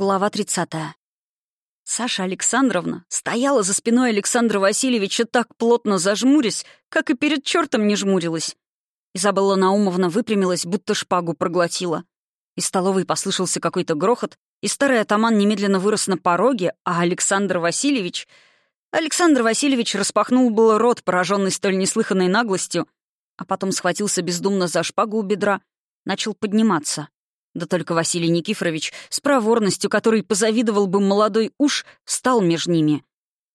Глава 30. Саша Александровна стояла за спиной Александра Васильевича так плотно зажмурясь, как и перед чертом не жмурилась. Изабелла Наумовна выпрямилась, будто шпагу проглотила. Из столовой послышался какой-то грохот, и старый атаман немедленно вырос на пороге, а Александр Васильевич... Александр Васильевич распахнул было рот, пораженный столь неслыханной наглостью, а потом схватился бездумно за шпагу у бедра, начал подниматься. Да только Василий Никифорович с проворностью, которой позавидовал бы молодой уж, стал между ними.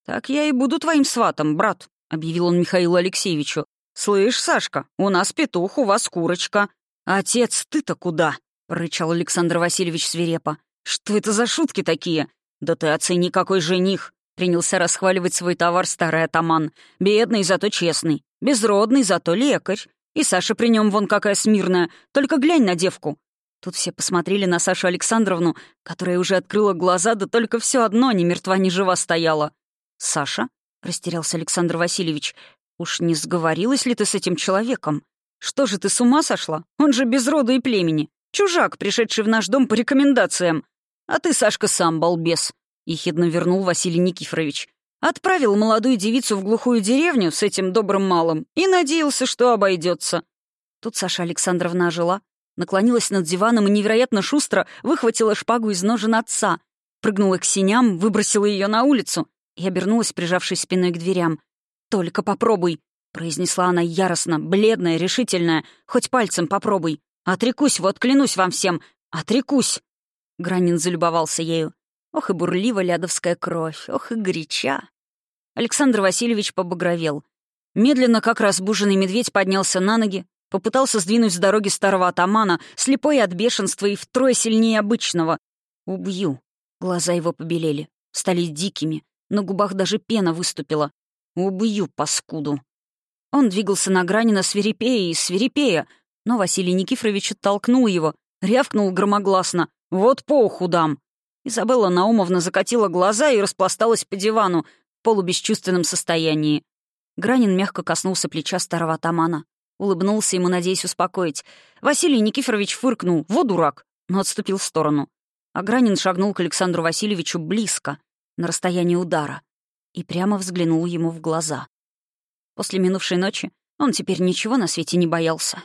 «Так я и буду твоим сватом, брат», — объявил он Михаилу Алексеевичу. «Слышь, Сашка, у нас петух, у вас курочка». «Отец, ты-то куда?» — прорычал Александр Васильевич свирепо. «Что это за шутки такие? Да ты оцени, какой жених!» Принялся расхваливать свой товар старый атаман. «Бедный, зато честный. Безродный, зато лекарь. И Саша при нем вон какая смирная. Только глянь на девку. Тут все посмотрели на Сашу Александровну, которая уже открыла глаза, да только все одно ни мертва, ни жива стояла. «Саша?» — растерялся Александр Васильевич. «Уж не сговорилась ли ты с этим человеком? Что же ты с ума сошла? Он же без рода и племени. Чужак, пришедший в наш дом по рекомендациям. А ты, Сашка, сам балбес», — ехидно вернул Василий Никифорович. Отправил молодую девицу в глухую деревню с этим добрым малым и надеялся, что обойдется. Тут Саша Александровна ожила, наклонилась над диваном и невероятно шустро выхватила шпагу из ножен отца, прыгнула к синям, выбросила ее на улицу и обернулась, прижавшись спиной к дверям. «Только попробуй», — произнесла она яростно, бледная, решительная. «Хоть пальцем попробуй. Отрекусь, вот клянусь вам всем. Отрекусь!» Гранин залюбовался ею. Ох и бурлива лядовская кровь, ох и горяча. Александр Васильевич побагровел. Медленно, как разбуженный медведь, поднялся на ноги, Попытался сдвинуть с дороги старого атамана, слепой от бешенства и втрое сильнее обычного. «Убью». Глаза его побелели, стали дикими, на губах даже пена выступила. «Убью, паскуду». Он двигался на грани на свирепея и свирепея, но Василий Никифорович оттолкнул его, рявкнул громогласно. «Вот по уху дам!» Изабелла Наумовна закатила глаза и распласталась по дивану в полубесчувственном состоянии. Гранин мягко коснулся плеча старого атамана. Улыбнулся ему, надеясь успокоить. Василий Никифорович фыркнул. «Вот дурак!» но отступил в сторону. Агранин шагнул к Александру Васильевичу близко, на расстоянии удара, и прямо взглянул ему в глаза. После минувшей ночи он теперь ничего на свете не боялся.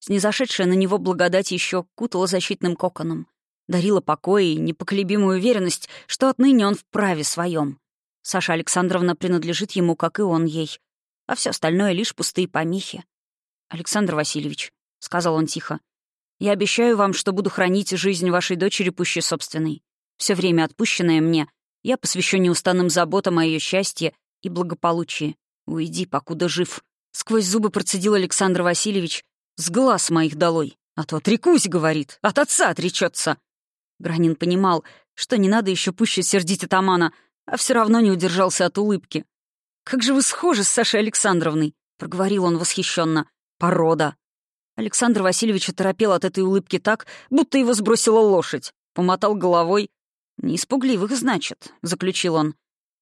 Снизошедшая на него благодать еще кутала защитным коконом, дарила покой и непоколебимую уверенность, что отныне он в праве своем. Саша Александровна принадлежит ему, как и он ей, а все остальное — лишь пустые помехи. «Александр Васильевич», — сказал он тихо, — «я обещаю вам, что буду хранить жизнь вашей дочери пуще собственной. Все время отпущенное мне я посвящу неустанным заботам о ее счастье и благополучии. Уйди, покуда жив». Сквозь зубы процедил Александр Васильевич. «С глаз моих долой. А то отрекусь, — говорит, — от отца отречется. Гранин понимал, что не надо еще пуще сердить атамана, а все равно не удержался от улыбки. «Как же вы схожи с Сашей Александровной!» — проговорил он восхищенно. Порода. Александр Васильевич оторопел от этой улыбки так, будто его сбросила лошадь. Помотал головой. «Не испугливых, значит», — заключил он.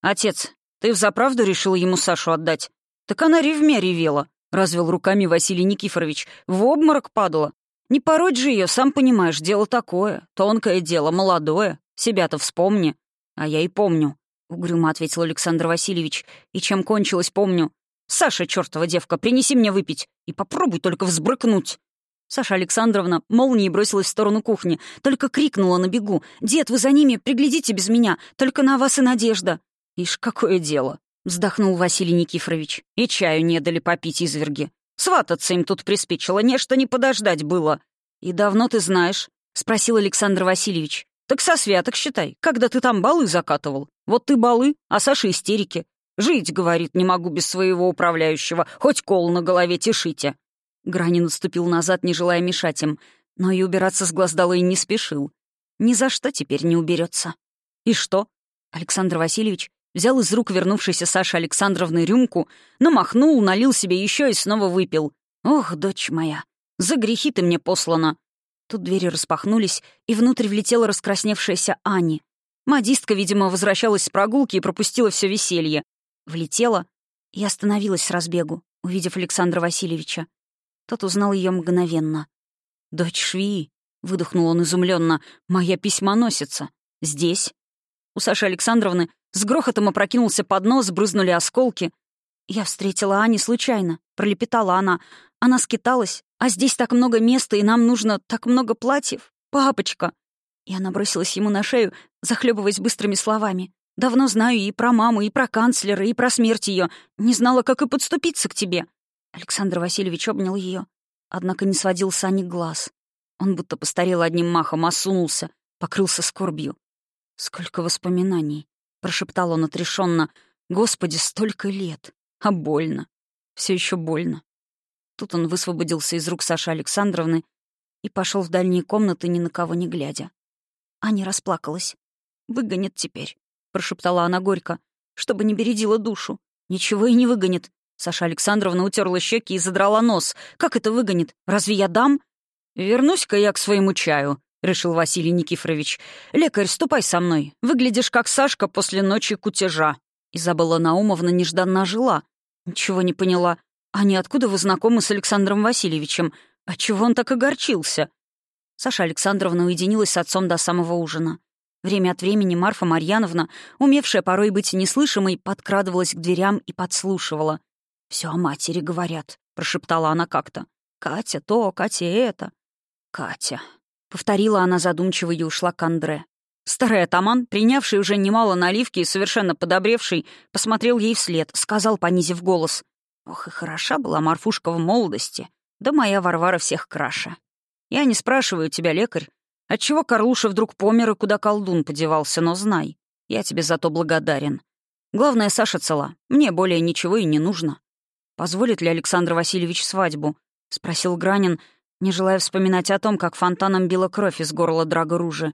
«Отец, ты взаправду решил ему Сашу отдать?» «Так она ревмя ревела», — развел руками Василий Никифорович. «В обморок падала. Не пороть же ее, сам понимаешь, дело такое. Тонкое дело, молодое. Себя-то вспомни». «А я и помню», — угрюмо ответил Александр Васильевич. «И чем кончилось, помню. «Саша, чертова девка, принеси мне выпить и попробуй только взбрыкнуть». Саша Александровна молнией бросилась в сторону кухни, только крикнула на бегу. «Дед, вы за ними, приглядите без меня, только на вас и надежда». «Ишь, какое дело!» — вздохнул Василий Никифорович. «И чаю не дали попить изверги. Свататься им тут приспичило, нечто не подождать было». «И давно ты знаешь?» — спросил Александр Васильевич. «Так со святок считай, когда ты там балы закатывал. Вот ты балы, а Саша истерики. «Жить, — говорит, — не могу без своего управляющего, хоть кол на голове тешите». Гранин отступил назад, не желая мешать им, но и убираться с глаз долой не спешил. Ни за что теперь не уберется. «И что?» Александр Васильевич взял из рук вернувшейся Саши Александровны рюмку, намахнул, налил себе еще и снова выпил. «Ох, дочь моя, за грехи ты мне послана!» Тут двери распахнулись, и внутрь влетела раскрасневшаяся Ани. Модистка, видимо, возвращалась с прогулки и пропустила все веселье. Влетела и остановилась с разбегу, увидев Александра Васильевича. Тот узнал ее мгновенно. «Дочь Швии», — выдохнул он изумленно, — «моя письмоносица. Здесь. У Саши Александровны с грохотом опрокинулся поднос, брызнули осколки. «Я встретила Ани случайно», — пролепетала она. «Она скиталась, а здесь так много места, и нам нужно так много платьев. Папочка!» И она бросилась ему на шею, захлебываясь быстрыми словами. «Давно знаю и про маму, и про канцлера, и про смерть ее. Не знала, как и подступиться к тебе». Александр Васильевич обнял ее, однако не сводил с Ани глаз. Он будто постарел одним махом, осунулся, покрылся скорбью. «Сколько воспоминаний!» — прошептал он отрешенно. «Господи, столько лет! А больно! Все еще больно!» Тут он высвободился из рук Саши Александровны и пошел в дальние комнаты, ни на кого не глядя. Аня расплакалась. «Выгонят теперь», — прошептала она горько, чтобы не бередила душу. «Ничего и не выгонит». Саша Александровна утерла щеки и задрала нос. «Как это выгонит? Разве я дам?» «Вернусь-ка я к своему чаю», — решил Василий Никифорович. «Лекарь, ступай со мной. Выглядишь как Сашка после ночи кутежа». Изабелла Наумовна нежданно жила. Ничего не поняла. «А не откуда вы знакомы с Александром Васильевичем? А чего он так огорчился?» Саша Александровна уединилась с отцом до самого ужина. Время от времени Марфа Марьяновна, умевшая порой быть неслышимой, подкрадывалась к дверям и подслушивала. «Все о матери говорят», — прошептала она как-то. «Катя то, Катя это». «Катя», — повторила она задумчиво и ушла к Андре. Старый атаман, принявший уже немало наливки и совершенно подобревший, посмотрел ей вслед, сказал, понизив голос. «Ох, и хороша была Марфушка в молодости. Да моя Варвара всех краше. Я не спрашиваю тебя, лекарь, отчего Карлуша вдруг помер и куда колдун подевался, но знай, я тебе зато благодарен. Главное, Саша цела. Мне более ничего и не нужно. Позволит ли Александр Васильевич свадьбу?» — спросил Гранин, — не желая вспоминать о том, как фонтаном била кровь из горла Драга.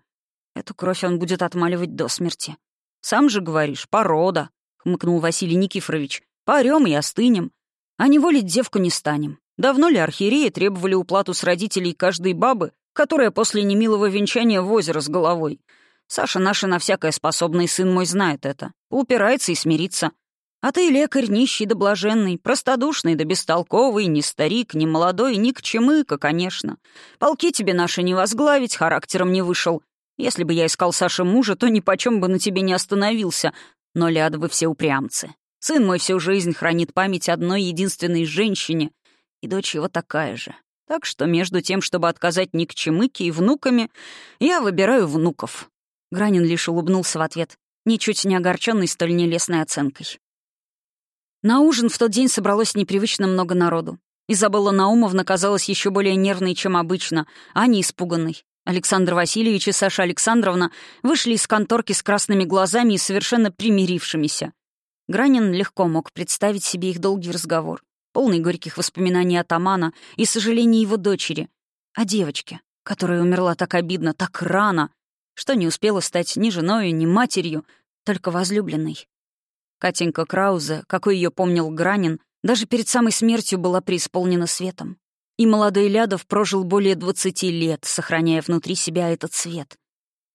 Эту кровь он будет отмаливать до смерти. «Сам же говоришь, порода», — хмыкнул Василий Никифорович. «Порем и остынем. А не волить девку не станем. Давно ли архиереи требовали уплату с родителей каждой бабы, которая после немилого венчания в озеро с головой? Саша наша на всякое способный сын мой знает это. Упирается и смирится. А ты лекарь нищий да блаженный, простодушный да бестолковый, ни старик, ни молодой, ни к чемыка, конечно. Полки тебе наши не возглавить, характером не вышел. Если бы я искал Саше мужа, то ни почем бы на тебе не остановился. Но ляд вы все упрямцы. Сын мой всю жизнь хранит память одной единственной женщине, и дочь его такая же. Так что между тем, чтобы отказать Никчемыке и внуками, я выбираю внуков». Гранин лишь улыбнулся в ответ, ничуть не огорченный столь нелестной оценкой. На ужин в тот день собралось непривычно много народу. Изабелла Наумовна казалась еще более нервной, чем обычно, а не испуганной. Александр Васильевич и Саша Александровна вышли из конторки с красными глазами и совершенно примирившимися. Гранин легко мог представить себе их долгий разговор, полный горьких воспоминаний атамана и сожалений его дочери, о девочке, которая умерла так обидно, так рано, что не успела стать ни женой, ни матерью, только возлюбленной. Катенька Краузе, какой ее помнил Гранин, даже перед самой смертью была преисполнена светом. И молодой Лядов прожил более 20 лет, сохраняя внутри себя этот свет.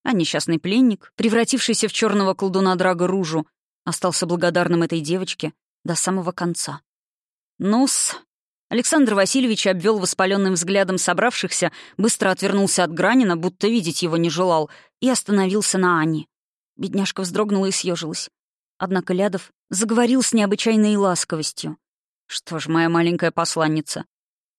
А несчастный пленник, превратившийся в черного колдуна Драга Ружу, остался благодарным этой девочке до самого конца. Нус. Александр Васильевич обвел воспаленным взглядом собравшихся, быстро отвернулся от Гранина, будто видеть его не желал, и остановился на Анне. Бедняжка вздрогнула и съежилась. Однако Лядов заговорил с необычайной ласковостью. «Что ж, моя маленькая посланница,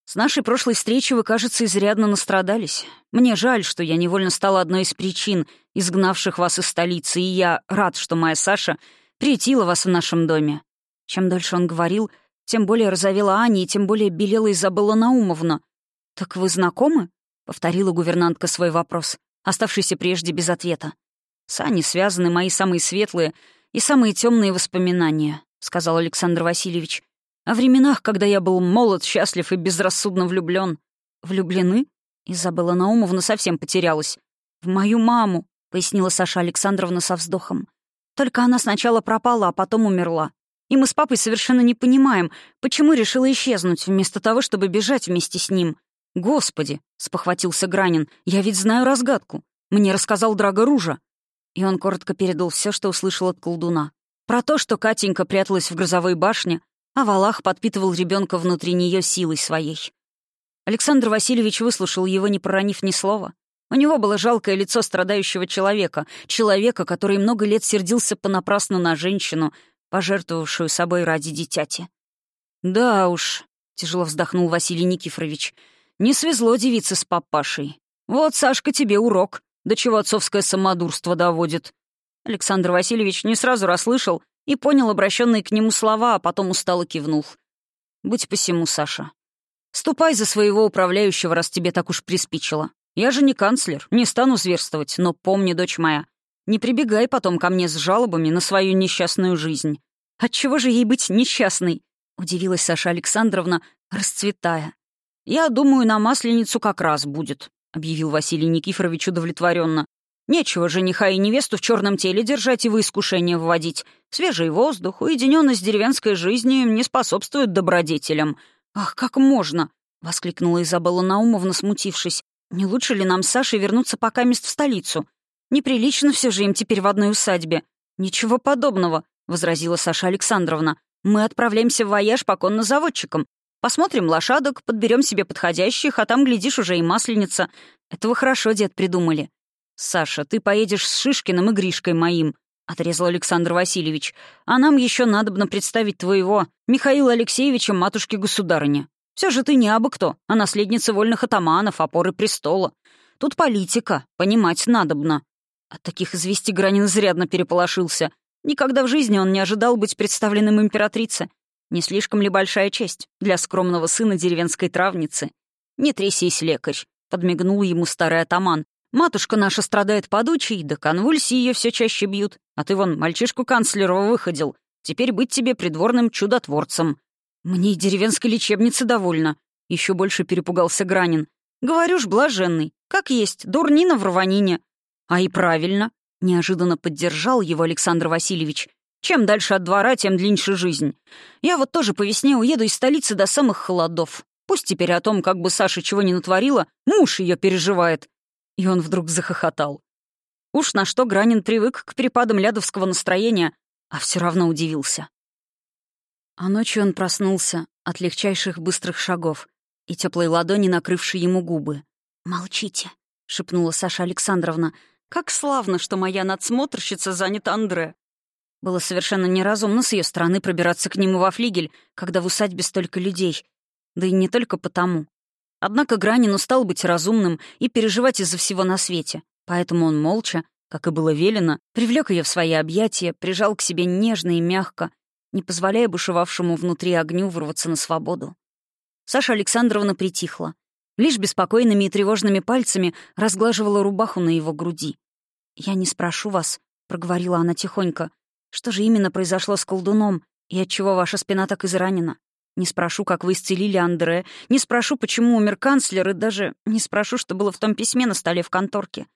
с нашей прошлой встречи вы, кажется, изрядно настрадались. Мне жаль, что я невольно стала одной из причин, изгнавших вас из столицы, и я рад, что моя Саша приютила вас в нашем доме». Чем дольше он говорил, тем более разовела Аня и тем более белела Изабелла Наумовна. «Так вы знакомы?» — повторила гувернантка свой вопрос, оставшийся прежде без ответа. «С Аней связаны мои самые светлые и самые темные воспоминания», — сказал Александр Васильевич. «О временах, когда я был молод, счастлив и безрассудно влюблен. «Влюблены?» — Изабелла Наумовна совсем потерялась. «В мою маму», — пояснила Саша Александровна со вздохом. «Только она сначала пропала, а потом умерла. И мы с папой совершенно не понимаем, почему решила исчезнуть, вместо того, чтобы бежать вместе с ним. «Господи!» — спохватился Гранин. «Я ведь знаю разгадку. Мне рассказал Драго Ружа. И он коротко передал все, что услышал от колдуна. Про то, что Катенька пряталась в грозовой башне, а Валах подпитывал ребенка внутри нее силой своей. Александр Васильевич выслушал его, не проронив ни слова. У него было жалкое лицо страдающего человека, человека, который много лет сердился понапрасну на женщину, пожертвовавшую собой ради дитяти. «Да уж», — тяжело вздохнул Василий Никифорович, — «не свезло девице с папашей. Вот, Сашка, тебе урок, до чего отцовское самодурство доводит». Александр Васильевич не сразу расслышал и понял обращенные к нему слова, а потом устало кивнул. «Будь посему, Саша. Ступай за своего управляющего, раз тебе так уж приспичило. Я же не канцлер, не стану зверствовать, но помни, дочь моя, не прибегай потом ко мне с жалобами на свою несчастную жизнь. Отчего же ей быть несчастной?» — удивилась Саша Александровна, расцветая. «Я думаю, на Масленицу как раз будет», — объявил Василий Никифорович удовлетворенно. «Нечего жениха и невесту в черном теле держать и в искушение вводить. Свежий воздух, уединенность деревенской жизни не способствует добродетелям. Ах, как можно!» — воскликнула Изабелла Наумовна, смутившись. «Не лучше ли нам с Сашей вернуться пока мест в столицу? Неприлично все же им теперь в одной усадьбе». «Ничего подобного», — возразила Саша Александровна. «Мы отправляемся в вояж по коннозаводчикам. Посмотрим лошадок, подберем себе подходящих, а там, глядишь, уже и масленица. Это вы хорошо, дед, придумали». «Саша, ты поедешь с Шишкиным и Гришкой моим», — отрезал Александр Васильевич. «А нам еще надобно представить твоего, Михаила Алексеевича, матушки-государыни. Все же ты не абы кто, а наследница вольных атаманов, опоры престола. Тут политика, понимать надобно». От таких известий Гранин изрядно переполошился. Никогда в жизни он не ожидал быть представленным императрице. Не слишком ли большая честь для скромного сына деревенской травницы? «Не трясись, лекарь», — подмигнул ему старый атаман. «Матушка наша страдает подучей, да конвульсии ее все чаще бьют. А ты вон мальчишку канцлерова выходил. Теперь быть тебе придворным чудотворцем». «Мне и деревенской лечебницы довольно», — еще больше перепугался Гранин. «Говорю ж, блаженный. Как есть, дурнина в рванине. «А и правильно», — неожиданно поддержал его Александр Васильевич. «Чем дальше от двора, тем длиннее жизнь. Я вот тоже по весне уеду из столицы до самых холодов. Пусть теперь о том, как бы Саша чего не натворила, муж ее переживает». И он вдруг захохотал. Уж на что Гранин привык к перепадам лядовского настроения, а все равно удивился. А ночью он проснулся от легчайших быстрых шагов и теплой ладони, накрывшей ему губы. «Молчите», — шепнула Саша Александровна, — как славно, что моя надсмотрщица занята Андре. Было совершенно неразумно с ее стороны пробираться к нему во флигель, когда в усадьбе столько людей. Да и не только потому. Однако Гранин устал быть разумным и переживать из-за всего на свете. Поэтому он молча, как и было велено, привлек ее в свои объятия, прижал к себе нежно и мягко, не позволяя бушевавшему внутри огню вырваться на свободу. Саша Александровна притихла. Лишь беспокойными и тревожными пальцами разглаживала рубаху на его груди. «Я не спрошу вас», — проговорила она тихонько, «что же именно произошло с колдуном и отчего ваша спина так изранена? Не спрошу, как вы исцелили Андре, не спрошу, почему умер канцлер, и даже не спрошу, что было в том письме на столе в конторке.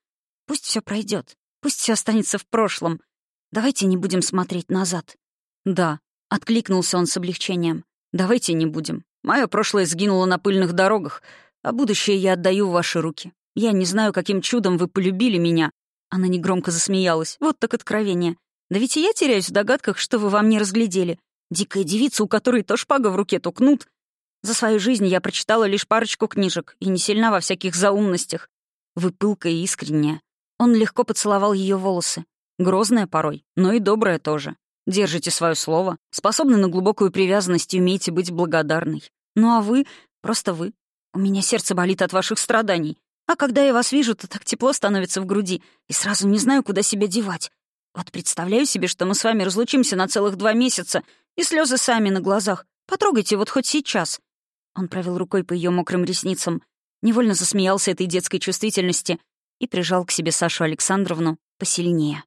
Пусть все пройдет, пусть все останется в прошлом. Давайте не будем смотреть назад». «Да», — откликнулся он с облегчением. «Давайте не будем. Мое прошлое сгинуло на пыльных дорогах, а будущее я отдаю в ваши руки. Я не знаю, каким чудом вы полюбили меня, она негромко засмеялась. Вот так откровение. Да ведь и я теряюсь в догадках, что вы во мне разглядели. Дикая девица, у которой то шпага в руке, то кнут. За свою жизнь я прочитала лишь парочку книжек и не сильна во всяких заумностях. Вы пылкая и искренняя. Он легко поцеловал ее волосы. Грозная порой, но и добрая тоже. Держите свое слово, способны на глубокую привязанность и умеете быть благодарной. Ну а вы, просто вы. У меня сердце болит от ваших страданий. А когда я вас вижу, то так тепло становится в груди, и сразу не знаю, куда себя девать. Вот представляю себе, что мы с вами разлучимся на целых два месяца, и слезы сами на глазах. Потрогайте вот хоть сейчас». Он провел рукой по ее мокрым ресницам, невольно засмеялся этой детской чувствительности и прижал к себе Сашу Александровну посильнее.